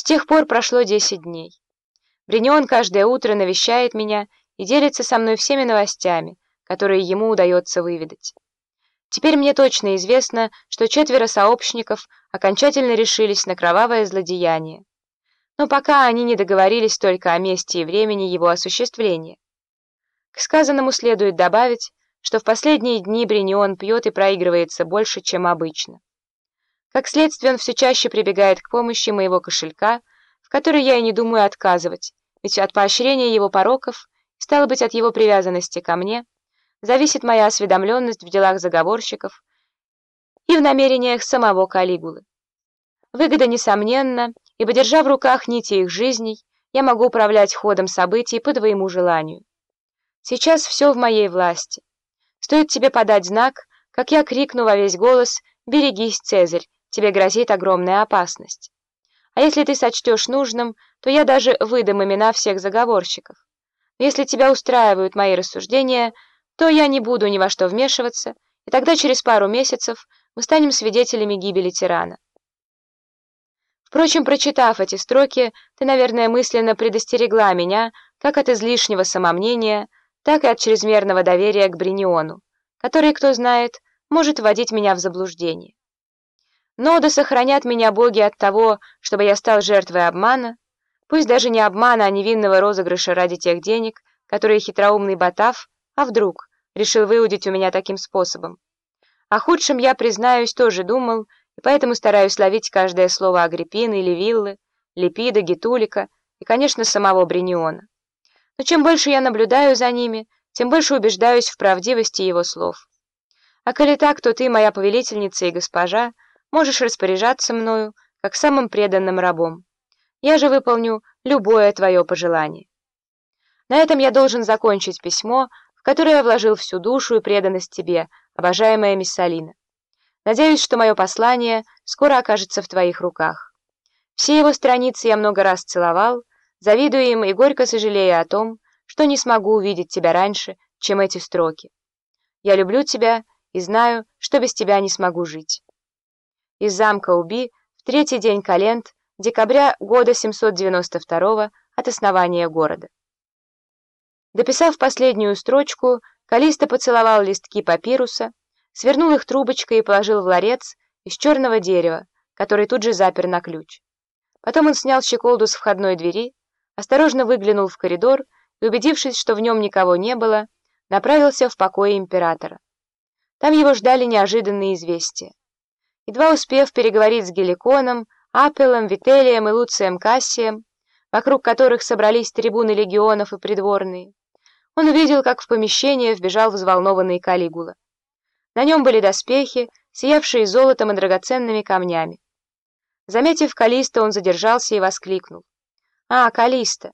С тех пор прошло десять дней. Бринион каждое утро навещает меня и делится со мной всеми новостями, которые ему удается выведать. Теперь мне точно известно, что четверо сообщников окончательно решились на кровавое злодеяние. Но пока они не договорились только о месте и времени его осуществления. К сказанному следует добавить, что в последние дни Бринион пьет и проигрывается больше, чем обычно. Как следствие, он все чаще прибегает к помощи моего кошелька, в который я и не думаю отказывать, ведь от поощрения его пороков, стало быть, от его привязанности ко мне, зависит моя осведомленность в делах заговорщиков и в намерениях самого Калигулы. Выгода несомненна, ибо, держа в руках нити их жизней, я могу управлять ходом событий по твоему желанию. Сейчас все в моей власти. Стоит тебе подать знак, как я крикну во весь голос «Берегись, Цезарь, тебе грозит огромная опасность». А если ты сочтешь нужным, то я даже выдам имена всех заговорщиков. Но если тебя устраивают мои рассуждения, то я не буду ни во что вмешиваться, и тогда через пару месяцев мы станем свидетелями гибели тирана. Впрочем, прочитав эти строки, ты, наверное, мысленно предостерегла меня как от излишнего самомнения, так и от чрезмерного доверия к Бриниону, который, кто знает, может вводить меня в заблуждение. Но да сохранят меня боги от того, чтобы я стал жертвой обмана, пусть даже не обмана, а невинного розыгрыша ради тех денег, которые хитроумный Батав, а вдруг, решил выудить у меня таким способом. О худшем я, признаюсь, тоже думал, и поэтому стараюсь ловить каждое слово Агриппины или Виллы, Липида, Гитулика и, конечно, самого Бриниона. Но чем больше я наблюдаю за ними, тем больше убеждаюсь в правдивости его слов. А коли так, то ты, моя повелительница и госпожа, можешь распоряжаться мною, как самым преданным рабом. Я же выполню любое твое пожелание. На этом я должен закончить письмо, в которое я вложил всю душу и преданность тебе, обожаемая Миссалина. Надеюсь, что мое послание скоро окажется в твоих руках. Все его страницы я много раз целовал, завидуя им и горько сожалея о том, что не смогу увидеть тебя раньше, чем эти строки. Я люблю тебя и знаю, что без тебя не смогу жить из замка Уби в третий день календ декабря года 792 от основания города. Дописав последнюю строчку, Калиста поцеловал листки папируса, свернул их трубочкой и положил в ларец из черного дерева, который тут же запер на ключ. Потом он снял щеколду с входной двери, осторожно выглянул в коридор и, убедившись, что в нем никого не было, направился в покое императора. Там его ждали неожиданные известия. Едва успев переговорить с Геликоном, Апеллом, Вителием и Луцием Кассием, вокруг которых собрались трибуны легионов и придворные, он увидел, как в помещение вбежал взволнованный Калигула. На нем были доспехи, сиявшие золотом и драгоценными камнями. Заметив Калиста, он задержался и воскликнул. «А, Калиста,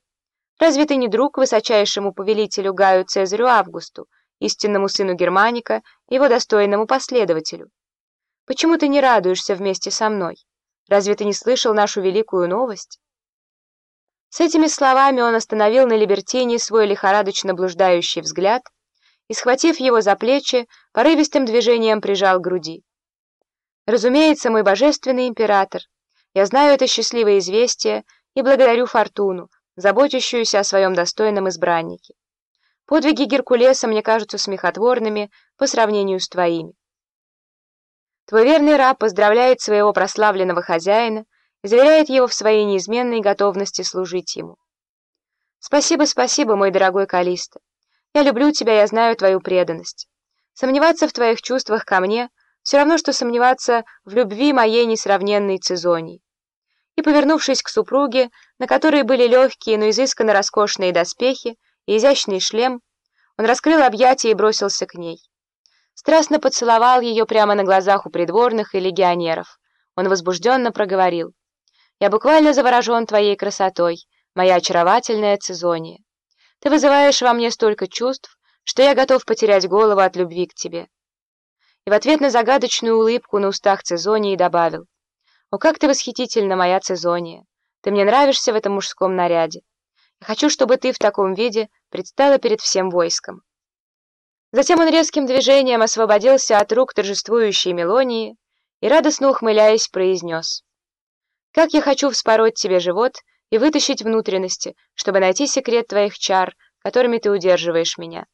разве ты не друг высочайшему повелителю Гаю Цезарю Августу, истинному сыну Германика, его достойному последователю?» Почему ты не радуешься вместе со мной? Разве ты не слышал нашу великую новость?» С этими словами он остановил на Либертине свой лихорадочно блуждающий взгляд и, схватив его за плечи, порывистым движением прижал к груди. «Разумеется, мой божественный император, я знаю это счастливое известие и благодарю Фортуну, заботящуюся о своем достойном избраннике. Подвиги Геркулеса мне кажутся смехотворными по сравнению с твоими. Твой верный раб поздравляет своего прославленного хозяина и заверяет его в своей неизменной готовности служить ему. Спасибо, спасибо, мой дорогой Калиста. Я люблю тебя, я знаю твою преданность. Сомневаться в твоих чувствах ко мне все равно, что сомневаться в любви моей несравненной Цезонии. И, повернувшись к супруге, на которой были легкие, но изысканно роскошные доспехи и изящный шлем, он раскрыл объятия и бросился к ней страстно поцеловал ее прямо на глазах у придворных и легионеров. Он возбужденно проговорил. «Я буквально заворожен твоей красотой, моя очаровательная Цезония. Ты вызываешь во мне столько чувств, что я готов потерять голову от любви к тебе». И в ответ на загадочную улыбку на устах Цезонии добавил. «О, как ты восхитительна, моя Цезония! Ты мне нравишься в этом мужском наряде. Я хочу, чтобы ты в таком виде предстала перед всем войском». Затем он резким движением освободился от рук торжествующей Мелонии и, радостно ухмыляясь, произнес. как я хочу вспороть тебе живот и вытащить внутренности, чтобы найти секрет твоих чар, которыми ты удерживаешь меня.